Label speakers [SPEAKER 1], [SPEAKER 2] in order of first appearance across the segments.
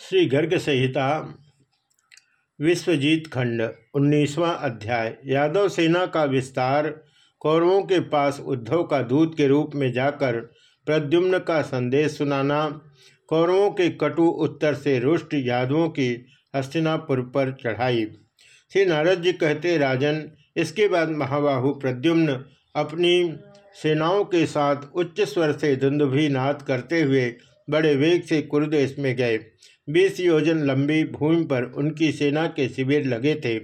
[SPEAKER 1] श्री गर्ग संहिता, विश्वजीत खंड, उन्नीसवां अध्याय, यादव सेना का विस्तार, कौरवों के पास उद्धव का दूत के रूप में जाकर प्रद्युम्न का संदेश सुनाना, कौरवों के कटु उत्तर से रुष्ट यादवों की हस्तिनापुर पर चढ़ाई। श्री नारद जी कहते, राजन, इसके बाद महाबाहु प्रद्युम्न अपनी सेनाओं के साथ उच्च स्वर से दुंदुभी नाद करते हुए बड़े वेग से कुरुदेश में गए। बीस योजन लंबी भूमि पर उनकी सेना के शिविर लगे थे।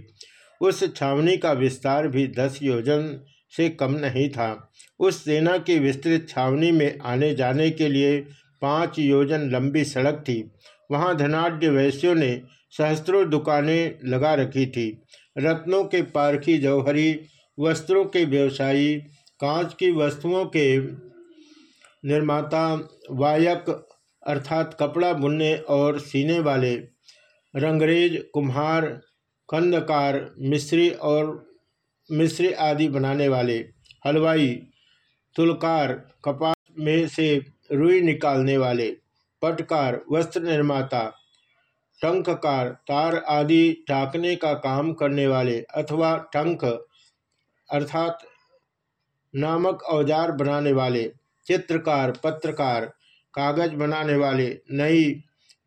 [SPEAKER 1] उस छावनी का विस्तार भी दस योजन से कम नहीं था। उस सेना की विस्तृत छावनी में आने जाने के लिए पाँच योजन लंबी सड़क थी। वहाँ धनाढ़ वैश्यों ने सहस्त्रों दुकानें लगा रखी थी। रत्नों के पारखी जौहरी, वस्त्रों के व्यवसायी, कांच की वस्तुओं के निर्माता, वायक अर्थात कपड़ा बुनने और सीने वाले, रंगरेज, कुम्हार, कंदकार, मिस्री और मिस्री आदि बनाने वाले, हलवाई, तुलकार, कपास में से रुई निकालने वाले, पटकार, वस्त्र निर्माता, टंककार, तार आदि टाकने का काम करने वाले अथवा टंक, अर्थात नामक औज़ार बनाने वाले, चित्रकार, पत्रकार कागज़ बनाने वाले नई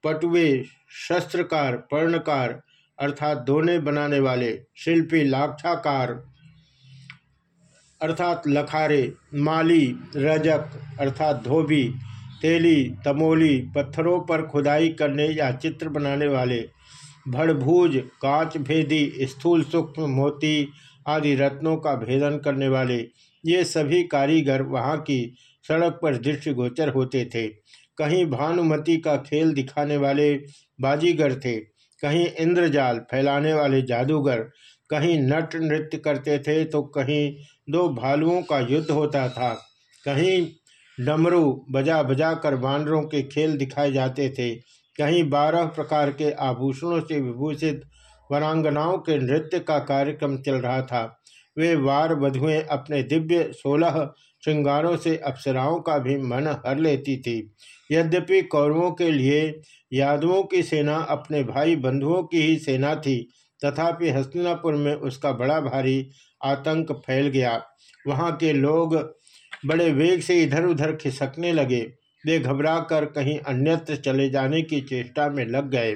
[SPEAKER 1] पटुए शस्त्रकार, पर्णकार अर्थात दोने बनाने वाले शिल्पी लाक्षाकार अर्थात लखारे, माली, रजक अर्थात धोबी, तेली, तमोली, पत्थरों पर खुदाई करने या चित्र बनाने वाले भड़भूज, कांच भेदी, स्थूल सूक्ष्म मोती आदि रत्नों का भेदन करने वाले, ये सभी कारीगर वहाँ की सड़क पर दृष्टिगोचर होते थे। कहीं भानुमति का खेल दिखाने वाले बाजीगर थे, कहीं इंद्रजाल फैलाने वाले जादूगर, कहीं नट नृत्य करते थे तो कहीं दो भालुओं का युद्ध होता था, कहीं डमरू बजा बजा कर बानरों के खेल दिखाए जाते थे, कहीं बारह प्रकार के आभूषणों से विभूषित वरांगनाओं के नृत्य का कार्यक्रम चल रहा था। वे वार वधुएँ अपने दिव्य सोलह श्रृंगारों से अप्सराओं का भी मन हर लेती थी। यद्यपि कौरवों के लिए यादवों की सेना अपने भाई बंधुओं की ही सेना थी, तथापि हस्तिनापुर में उसका बड़ा भारी आतंक फैल गया। वहाँ के लोग बड़े वेग से इधर उधर खिसकने लगे। वे घबराकर कहीं अन्यत्र चले जाने की चेष्टा में लग गए।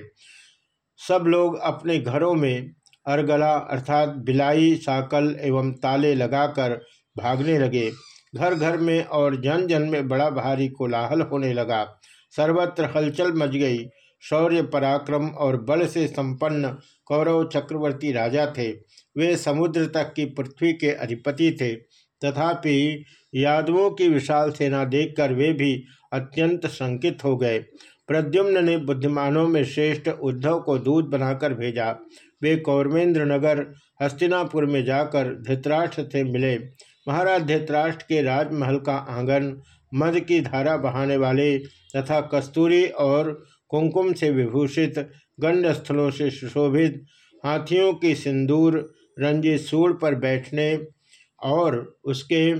[SPEAKER 1] सब लोग अपने घरों में अरगला अर्थात बिलाई, साकल एवं ताले लगाकर भागने लगे। घर घर में और जन जन में बड़ा भारी कोलाहल होने लगा। सर्वत्र हलचल मच गई। शौर्य, पराक्रम और बल से संपन्न कौरव चक्रवर्ती राजा थे। वे समुद्र तक की पृथ्वी के अधिपति थे। तथापि यादवों की विशाल सेना देखकर वे भी अत्यंत शंकित हो गए। प्रद्युम्न ने बुद्धिमानों में श्रेष्ठ उद्धव को दूध बनाकर भेजा। वे कौरवेंद्र नगर हस्तिनापुर में जाकर धृतराष्ट्र से मिले। महाराज धृतराष्ट्र के राजमहल का आँगन मध की धारा बहाने वाले तथा कस्तूरी और कुंकुम से विभूषित गंड स्थलों से सुशोभित हाथियों की सिंदूर, रंजित सूर पर बैठने और उसके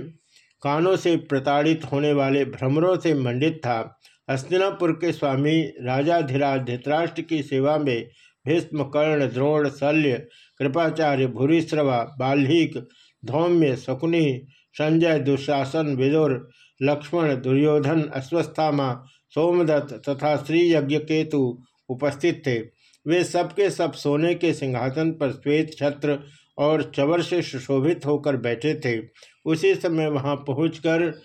[SPEAKER 1] कानों से प्रताड़ित होने वाले भ्रमरों से मंडित था। हस्तिनापुर के स्वामी राजाधिराज धृतराष्ट्र की सेवा में भीष्म कर्ण द्रोण, शल्य, कृपाचार्य, भूरिश्रवा, बाल्हिक, धौम्य, शकुनि, संजय, दुशासन, विदुर, लक्ष्मण, दुर्योधन, अश्वस्थामा, सोमदत्त तथा श्री यज्ञ केतु उपस्थित थे। वे सबके सब सोने के सिंहासन पर श्वेत छत्र और चवर से सुशोभित होकर बैठे थे। उसी समय वहाँ पहुंचकर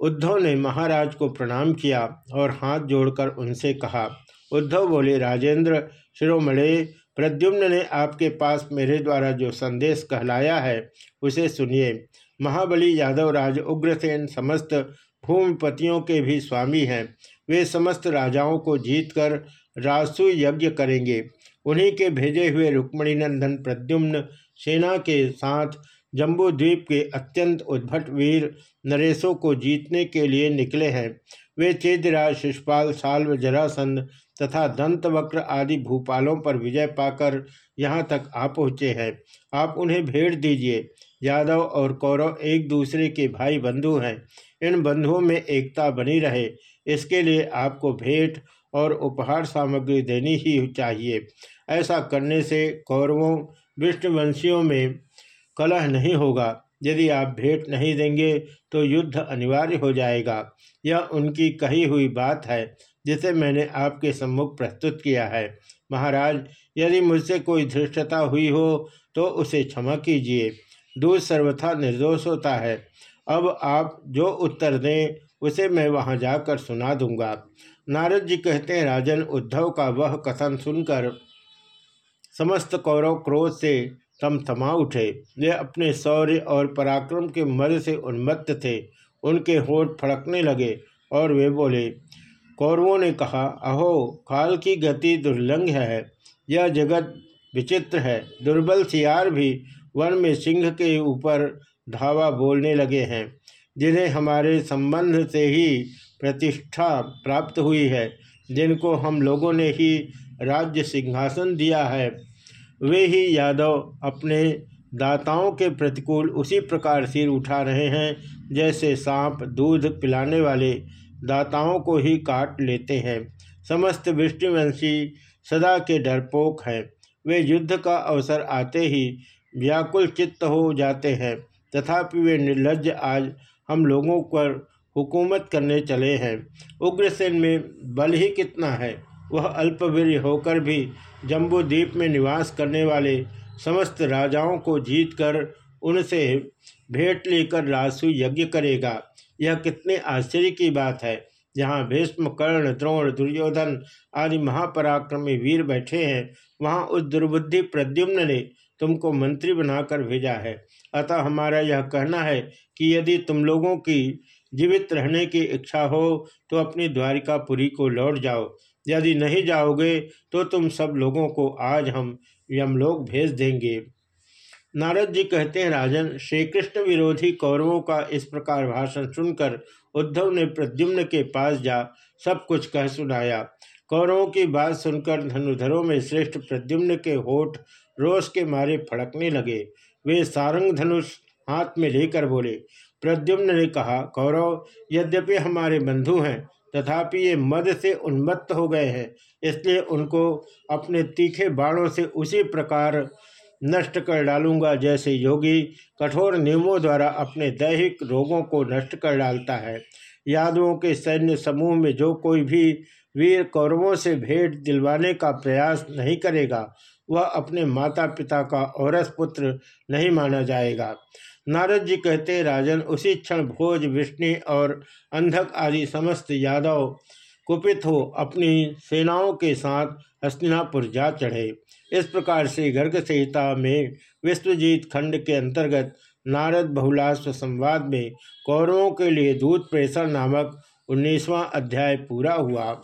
[SPEAKER 1] उद्धव ने महाराज को प्रणाम किया और हाथ जोड़कर उनसे कहा उद्धव बोले, राजेंद्र, शिरोमणे, प्रद्युम्न ने आपके पास मेरे द्वारा जो संदेश कहलाया है, उसे सुनिए। महाबली यादव राज, उग्रसेन समस्त भूमिपतियों के भी स्वामी हैं। वे समस्त राजाओं को जीतकर रासु यज्ञ करेंगे। उन्हीं के भेजे हुए रुक्मणी नंदन प्रद्युम्न सेना के साथ जम्बू द्वीप के अत्यंत उद्भट वीर नरेशों को जीतने के लिए निकले हैं। वे चेदराज शिषपाल, साल्व, जरासंध तथा दंतवक्र आदि भूपालों पर विजय पाकर यहाँ तक आ पहुँचे हैं। आप उन्हें भेंट दीजिए। यादव और कौरव एक दूसरे के भाई बंधु हैं। इन बंधुओं में एकता बनी रहे। इसके लिए आपको भेंट और उपहार सामग्री देनी ही चाहिए। ऐसा करने से कौरवों, विष्णुवंशियों में कलह नहीं होगा। यदि आप भेंट नहीं देंगे तो युद्ध अनिवार्य हो जाएगा। यह उनकी कही हुई बात है। जिसे मैंने आपके सम्मुख प्रस्तुत किया है। महाराज, यदि मुझसे कोई धृष्टता हुई हो तो उसे क्षमा कीजिए। दूध सर्वथा निर्दोष होता है। अब आप जो उत्तर दें, उसे मैं वहाँ जाकर सुना दूँगा। नारद जी कहते हैं, राजन, उद्धव का वह कथन सुनकर समस्त कौरव क्रोध से तम थमा उठे। वे अपने शौर्य और पराक्रम के मद से उन्मत्त थे। उनके होठ फड़कने लगे और वे बोले कौरवों ने कहा, अहो, काल की गति दुर्लंघ है, यह जगत विचित्र है। दुर्बल सियार भी वन में सिंह के ऊपर धावा बोलने लगे हैं, जिन्हें हमारे संबंध से ही प्रतिष्ठा प्राप्त हुई है, जिनको हम लोगों ने ही राज्य सिंहासन दिया है। वे ही यादव अपने दाताओं के प्रतिकूल उसी प्रकार सिर उठा रहे हैं, जैसे सांप दूध पिलाने वाले दाताओं को ही काट लेते हैं। समस्त विष्णुवंशी सदा के डरपोक हैं। वे युद्ध का अवसर आते ही व्याकुल चित्त हो जाते हैं। तथापि वे निर्लज आज हम लोगों पर हुकूमत करने चले हैं। उग्रसेन में बल ही कितना है? वह अल्पवीर होकर भी जम्बूद्वीप में निवास करने वाले समस्त राजाओं को जीतकर उनसे भेंट लेकर रासु यज्ञ करेगा। यह कितने आश्चर्य की बात है। जहाँ भीष्म, कर्ण, द्रोण, दुर्योधन आदि महापराक्रमी वीर बैठे हैं, वहाँ उस दुर्बुद्धि प्रद्युम्न ने तुमको मंत्री बनाकर भेजा है। अतः हमारा यह कहना है कि यदि तुम लोगों की जीवित रहने की इच्छा हो तो अपनी द्वारिकापुरी को लौट जाओ। यदि नहीं जाओगे तो तुम सब लोगों को आज हम यमलोक भेज देंगे। नारद जी कहते हैं, राजन श्री कृष्ण विरोधी कौरवों का इस प्रकार भाषण सुनकर उद्धव ने प्रद्युम्न के पास जा सब कुछ कह सुनाया। कौरवों की बात सुनकर धनुधरों में श्रेष्ठ प्रद्युम्न के होठ रोष के मारे फड़कने लगे। वे सारंग धनुष हाथ में लेकर बोले, प्रद्युम्न ने कहा, कौरव, यद्यपि हमारे बंधु हैं, तथापि ये मद से उन्मत्त हो गए हैं, इसलिए उनको अपने तीखे बाणों से उसी प्रकार नष्ट कर डालूँगा जैसे योगी कठोर नियमों द्वारा अपने दैहिक रोगों को नष्ट कर डालता है। यादवों के सैन्य समूह में जो कोई भी वीर कौरवों से भेंट दिलवाने का प्रयास नहीं करेगा, वह अपने माता पिता का औरस पुत्र नहीं माना जाएगा। नारद जी कहते, राजन, उसी क्षण भोज, विष्णु और अंधक आदि समस्त यादव कुपित हो, अपनी सेनाओं के साथ हस्तिनापुर जा चढ़े। इस प्रकार से गर्ग संहिता में विश्वजीत खंड के अंतर्गत नारद बहुलाश्व संवाद में कौरवों के लिए दूध प्रेषण नामक उन्नीसवां अध्याय पूरा हुआ।